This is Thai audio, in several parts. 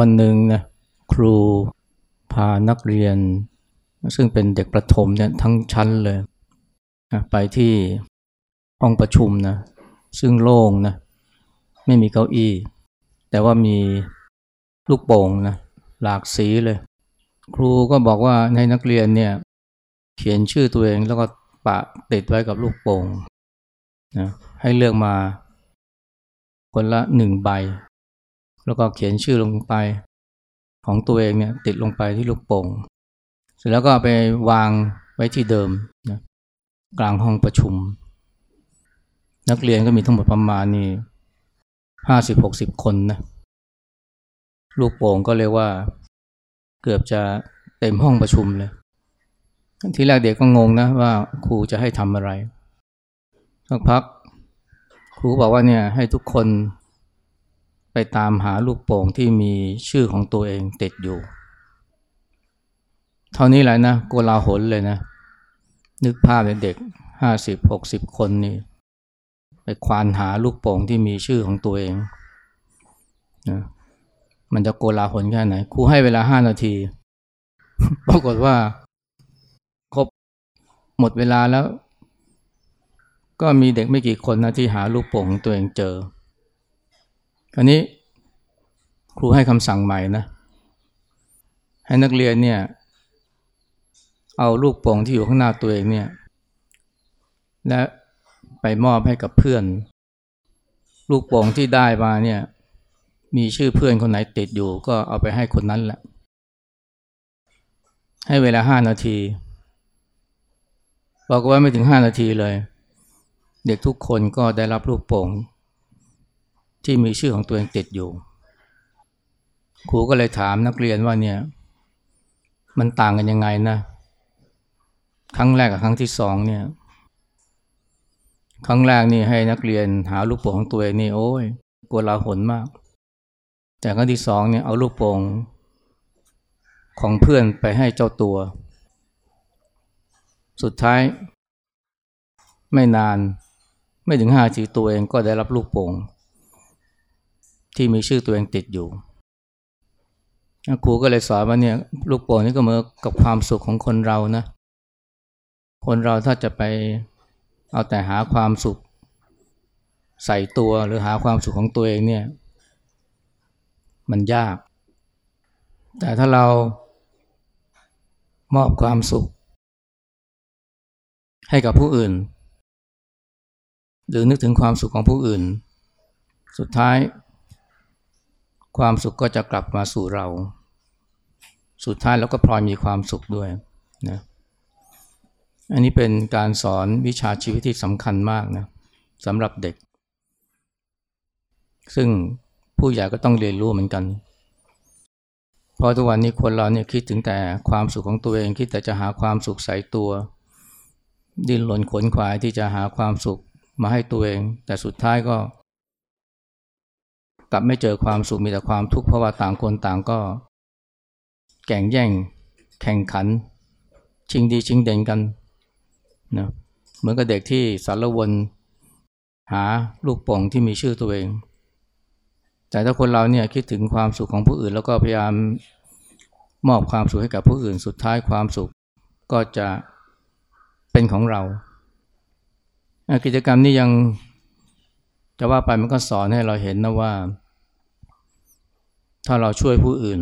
วันหนึ่งนะครูพานักเรียน ซึ่งเป็นเด็กประถมเนี่ยทั้งชั้นเลยนะไปที่ห้องประชุมนะซึ่งโล่งนะไม่มีเก้าอี้ แต่ว่ามีลูกโป่งนะหลากสีเลย ครูก็บอกว่าให้นักเรียนเนี่ยเขียนชื่อตัวเองแล้วก็ปะติดไว้กับลูกโป่งนะให้เลือกมาคนละหนึ่งใบ แล้วก็เขียนชื่อลงไปของตัวเองเนี่ยติดลงไปที่ลูกโป่งเสร็จแล้วก็ไปวางไว้ที่เดิมนะกลางห้องประชุม นักเรียนก็มีทั้งหมดประมาณนี่ห้าสิบหกสิบคนนะลูกโป่งก็เรียกว่า เกือบจะเต็มห้องประชุมเลยทีแรกเด็กก็งงนะว่าครูจะให้ทำอะไรสักพัก ครูบอกว่าเนี่ยให้ทุกคน ไปตามหาลูกโป่งที่มีชื่อของตัวเองติดอยู่ เท่านี้แหละนะโกลาหลเลยนะ นึกภาพเด็กห้าสิบหกสิบคนนี่ไปควานหาลูกโป่งที่มีชื่อของตัวเองนะมันจะโกลาหลแค่ไหนครูให้เวลาห้านาที ปรากฏว่า ครบหมดเวลาแล้ว ก็มีเด็กไม่กี่คนนะที่หาลูกโป่งของตัวเองเจอ คราวนี้ครูให้คำสั่งใหม่นะ ให้นักเรียนเนี่ย เอาลูกโป่งที่อยู่ข้างหน้าตัวเองเนี่ย และไปมอบให้กับเพื่อน ลูกโป่งที่ได้มาเนี่ย มีชื่อเพื่อนคนไหนติดอยู่ ก็เอาไปให้คนนั้นแหละ ให้เวลาห้านาที บอกว่าไม่ถึงห้านาทีเลย เด็กทุกคนก็ได้รับลูกโป่ง ที่มีชื่อของตัวเองติดอยู่ ครูก็เลยถามนักเรียนว่าเนี่ยมันต่างกันยังไงนะ ครั้งแรกกับครั้งที่สองเนี่ยครั้งแรกนี่ให้นักเรียนหาลูกโป่งของตัวเองนี่โอ้ยกลัวลาหนมาก แต่ครั้งที่สองเนี่ยเอาลูกโป่งของเพื่อนไปให้เจ้าตัว สุดท้าย ไม่นานไม่ถึงห้าทีตัวเองก็ได้รับลูกโป่ง ที่มีชื่อตัวเองติดอยู่ครูก็เลยสอนว่าเนี่ยลูกโป่งนี่ก็เหมือนกับความสุขของคนเรานะคนเราถ้าจะไปเอาแต่หาความสุขใส่ตัวหรือหาความสุขของตัวเองเนี่ยมันยาก แต่ถ้าเรามอบความสุข ให้กับผู้อื่น หรือนึกถึงความสุขของผู้อื่น สุดท้าย ความสุขก็จะกลับมาสู่เรา สุดท้ายเราก็พลอยมีความสุขด้วยนะอันนี้เป็นการสอนวิชาชีวิตที่สำคัญมากนะสำหรับเด็ก ซึ่งผู้ใหญ่ก็ต้องเรียนรู้เหมือนกันเพราะทุกวันนี้คนเราเนี่ยคิดถึงแต่ความสุขของตัวเองคิดแต่จะหาความสุขใส่ตัว ดิ้นรนขวนขวายที่จะหาความสุขมาให้ตัวเอง แต่สุดท้ายก็ กลับไม่เจอความสุขมีแต่ความทุกข์เพราะว่าต่างคนต่างก็ แข่งแย่ง แข่งขัน ชิงดีชิงเด่นกันนะเหมือนกับเด็กที่สารวนหาลูกป่งที่มีชื่อตัวเอง แต่ถ้าคนเราเนี่ยคิดถึงความสุขของผู้อื่น แล้วก็พยายามมอบความสุขให้กับผู้อื่นสุดท้ายความสุขก็จะเป็นของเรา กิจกรรมนี้ยัง จะว่าไปมันก็สอนให้เราเห็นนะว่า ถ้าเราช่วยผู้อื่น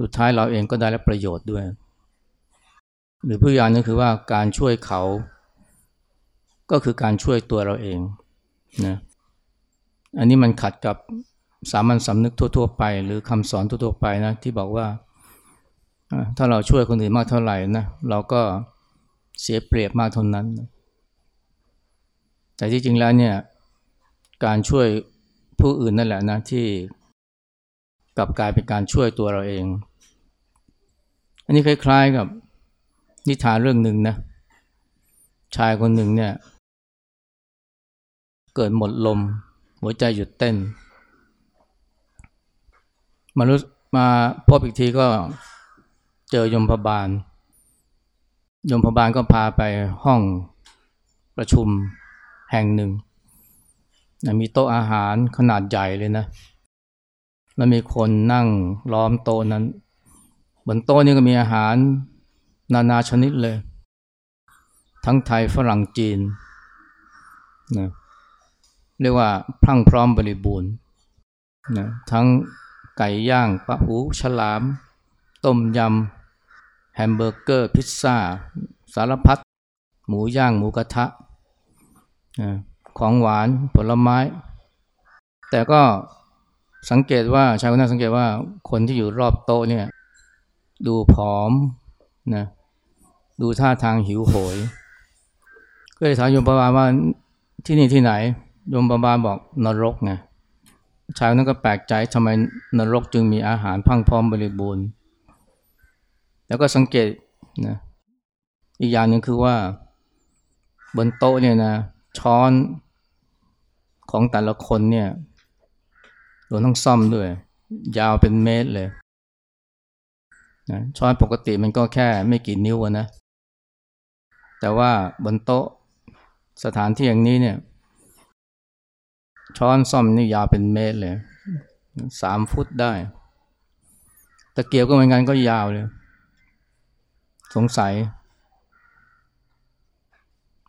สุดท้ายเราเองก็ได้รับประโยชน์ด้วย หรือผู้ยานก็คือว่าการช่วยเขา ก็คือการช่วยตัวเราเองนะอันนี้มันขัดกับสามัญสำนึกทั่ว ๆ ไป หรือคำสอนทั่วๆไปนะที่บอกว่า ถ้าเราช่วยคนอื่นมากเท่าไหร่นะเราก็เสียเปรียบมากเท่านั้น แต่ที่จริงแล้วเนี่ยการช่วยผู้อื่นนั่นแหละนะที่กลับกลายเป็นการช่วยตัวเราเอง อันนี้คล้ายๆกับนิทานเรื่องหนึ่งนะชายคนหนึ่งเนี่ย เกิดหมดลม หัวใจหยุดเต้น มารู้มาพบอีกทีก็เจอยมพบาล ยมพบาลก็พาไปห้องประชุม แห่งหนึ่งมีโต๊ะอาหารขนาดใหญ่เลยนะ แล้วมีคนนั่งล้อมโต๊ะนั้น บนโต๊ะนี่ก็มีอาหารนานาชนิดเลย ทั้งไทยฝรั่งจีนนะเรียกว่าพรั่งพร้อมบริบูรณ์นะทั้งไก่ย่างปลาหูฉลาม ต้มยำ แฮมเบอร์เกอร์ พิซซ่า สารพัด หมูย่าง หมูกระทะ ของหวานผลไม้ แต่ก็สังเกตว่าชายคนนั้นสังเกตว่าคนที่อยู่รอบโต๊ะเนี่ยดูผอมนะดูท่าทางหิวโหย ก็เลยถามโยมประบาว่าที่นี่ที่ไหนโยมบาบาบอกนรกไงชายนั้นก็แปลกใจทำไมนรกจึงมีอาหารพังพร้อมบริบูรณ์ แล้วก็สังเกตนะอีกอย่างหนึ่งคือว่า บนโต๊ะเนี่ยนะ ช้อนของแต่ละคนเนี่ยรวมทั้งซ่อมด้วย ยาวเป็นเมตรเลยนะช้อนปกติมันก็แค่ไม่กี่นิ้วนะ แต่ว่าบนโต๊ะสถานที่อย่างนี้เนี่ย ช้อนซ่อมนี่ยาวเป็นเมตรเลยสามฟุตได้ตะเกียบก็เหมือนกันก็ยาวเลย สงสัย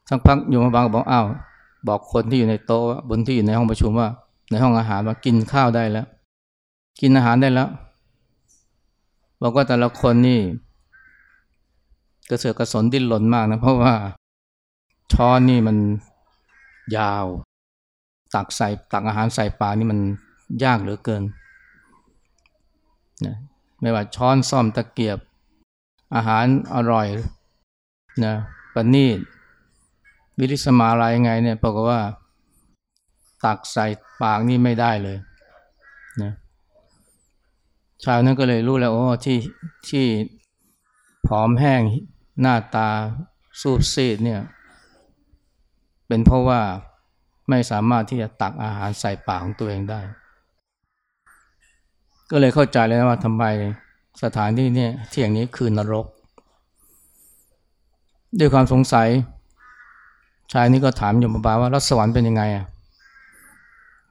สักพักอยู่มาบางบอกอ้าวบอกคนที่อยู่ในโต๊ะบนที่อยู่ในห้องประชุมว่า ในห้องอาหารว่ากินข้าวได้แล้ว กินอาหารได้แล้ว บอกว่าแต่ละคนนี่ กระเสือกกระสนดิ้นหล่นมากนะ เพราะว่าช้อนนี่มันยาว ตักใส่ตักอาหารใส่ปากนี่มันยากเหลือเกินนะไม่ว่าช้อนซ่อมตะเกียบ อาหารอร่อยนะปนีต วิริสมาอะไรยังไงเนี่ยบอกว่า ตักใส่ปากนี่ไม่ได้เลยนะชาวนั้นก็เลยรู้แล้วโอ้ที่ที่ผอมแห้งหน้าตาสูบซีดเนี่ย เป็นเพราะว่าไม่สามารถที่จะตักอาหารใส่ปากของตัวเองได้ ก็เลยเข้าใจเลยนะว่าทำไมสถานที่นี้ที่อย่างนี้คือนรก ด้วยความสงสัย ชายนี้ก็ถามโยมบาว่ารัสวรรค์เป็นยังไงอะ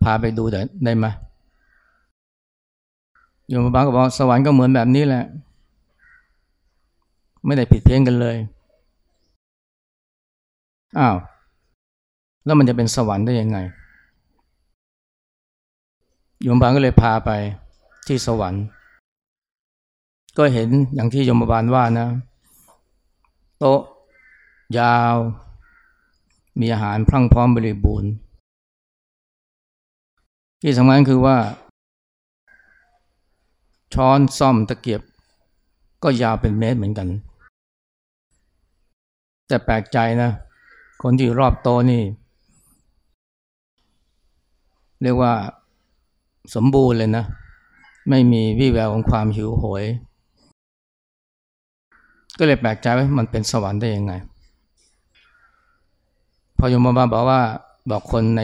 พาไปดูได้ไหมโยมบาก็บอกสวรรค์ก็เหมือนแบบนี้แหละ ไม่ได้ผิดเพี้ยนกันเลยอ้าวแล้วมันจะเป็นสวรรค์ได้ยังไงโยมบาลก็เลยพาไปที่สวรรค์ ก็เห็นอย่างที่โยมบาลว่านะ โต๊ะยาว มีอาหารพรั่งพร้อมบริบูรณ์ ที่สำคัญคือว่า ช้อนซ่อมตะเกียบ ก็ยาวเป็นเมตรเหมือนกัน แต่แปลกใจนะ คนที่รอบโตนี่ เรียกว่าสมบูรณ์เลยนะ ไม่มีวี่แววของความหิวโหย ก็เลยแปลกใจว่ามันเป็นสวรรค์ได้ยังไง พอยมบาบอกว่าบอกคนใน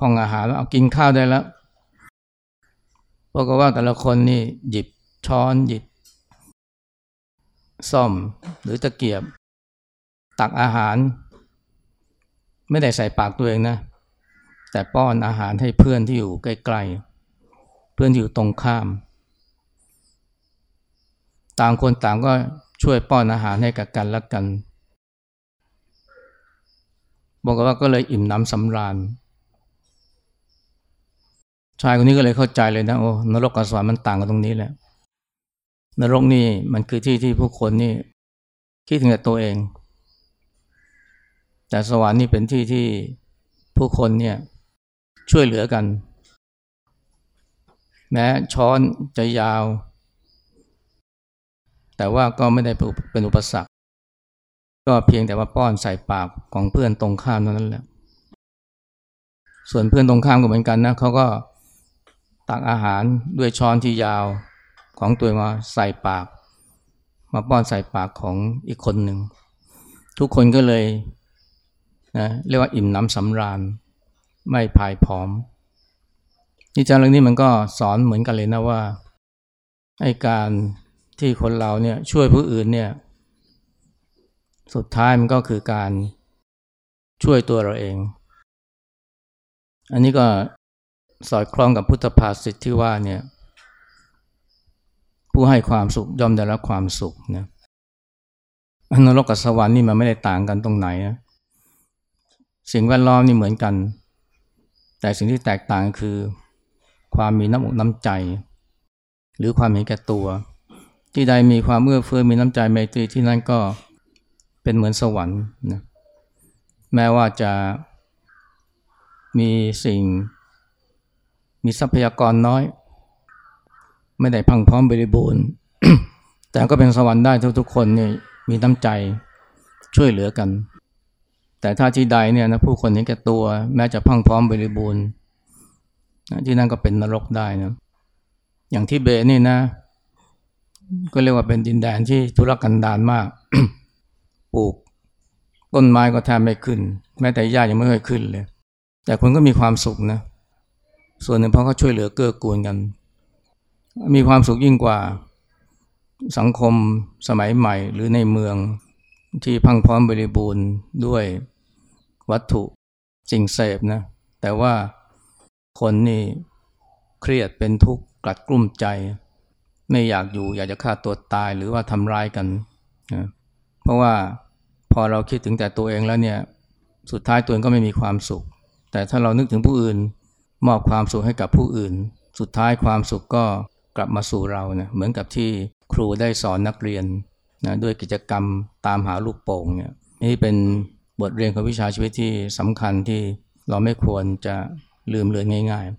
ห้องอาหารว่าเอากินข้าวได้แล้วเพราะว่าแต่ละคนนี่หยิบช้อนหยิบซ่อมหรือตะเกียบ ตักอาหาร ไม่ได้ใส่ปากตัวเองนะ แต่ป้อนอาหารให้เพื่อนที่อยู่ใกล้ๆ เพื่อนที่อยู่ตรงข้าม ต่างคนต่างก็ช่วยป้อนอาหารให้กับกันและกัน บอกว่าก็เลยอิ่มน้ำสำราญ ชายคนนี้ก็เลยเข้าใจเลยนะโอ้นรกกับสวรรค์มันต่างกันตรงนี้แหละ นรกนี่มันคือที่ที่ผู้คนนี่คิดถึงแต่ตัวเอง แต่สวรรค์นี่เป็นที่ที่ผู้คนเนี่ยช่วยเหลือกัน แม้ช้อนจะยาว แต่ว่าก็ไม่ได้เป็นอุปสรรค ก็เพียงแต่ว่าป้อนใส่ปากของเพื่อนตรงข้ามนั้นแหละ ส่วนเพื่อนตรงข้ามก็เหมือนกันนะเขาก็ตักอาหารด้วยช้อนที่ยาวของตัวมาใส่ปาก มาป้อนใส่ปากของอีกคนหนึ่ง ทุกคนก็เลยนะเรียกว่าอิ่มน้ำสำราญ ไม่พายผอมนิจารเรื่องนี้มันก็สอนเหมือนกันเลยนะว่าให้การที่คนเราเนี่ยช่วยผู้อื่นเนี่ย สุดท้ายมันก็คือการช่วยตัวเราเอง อันนี้ก็สอดคล้องกับพุทธภาษิตที่ว่าเนี่ยผู้ให้ความสุขย่อมได้รับความสุขนะนรกกับสวรรค์นี่มันไม่ได้ต่างกันตรงไหนนะสิ่งแวดล้อมนี่เหมือนกัน แต่สิ่งที่แตกต่างคือ ความมีน้ำอกน้ำใจ หรือความเห็นแก่ตัว ที่ใดมีความเอื้อเฟื้อมีน้ำใจไมตรีที่นั่นก็ เป็นเหมือนสวรรค์นะแม้ว่าจะมีสิ่ง มีทรัพยากรน้อย ไม่ได้พังพร้อมบริบูรณ์ แต่ก็เป็นสวรรค์ได้ทุกๆคนเนี่ยมีน้ำใจช่วยเหลือกัน แต่ถ้าที่ใดเนี่ยนะผู้คนเห็นแก่ตัว แม้จะพังพร้อมบริบูรณ์ที่นั่นก็เป็นนรกได้นะอย่างที่เบนี่นะ ก็เรียกว่าเป็นดินแดนที่ทุรกันดารมาก ปลูกต้นไม้ก็แทบไม่ขึ้น แม้แต่หญ้ายังไม่เคยขึ้นเลย แต่คนก็มีความสุขนะ ส่วนหนึ่งเพราะเขาช่วยเหลือเกื้อกูลกัน มีความสุขยิ่งกว่าสังคมสมัยใหม่หรือในเมืองที่พังพร้อมบริบูรณ์ด้วยวัตถุสิ่งเสพนะ แต่ว่าคนนี่เครียดเป็นทุกข์กลัดกลุ้มใจ ไม่อยากอยู่อยากจะฆ่าตัวตายหรือว่าทำร้ายกันนะเพราะว่า พอเราคิดถึงแต่ตัวเองแล้วเนี่ยสุดท้ายตัวเองก็ไม่มีความสุข แต่ถ้าเรานึกถึงผู้อื่น มอบความสุขให้กับผู้อื่น สุดท้ายความสุขก็กลับมาสู่เราเนี่ยเหมือนกับที่ครูได้สอนนักเรียนนะด้วยกิจกรรมตามหาลูกโป่งเนี่ยนี่เป็นบทเรียนของวิชาชีวิตที่สำคัญที่เราไม่ควรจะลืมเลือนง่าย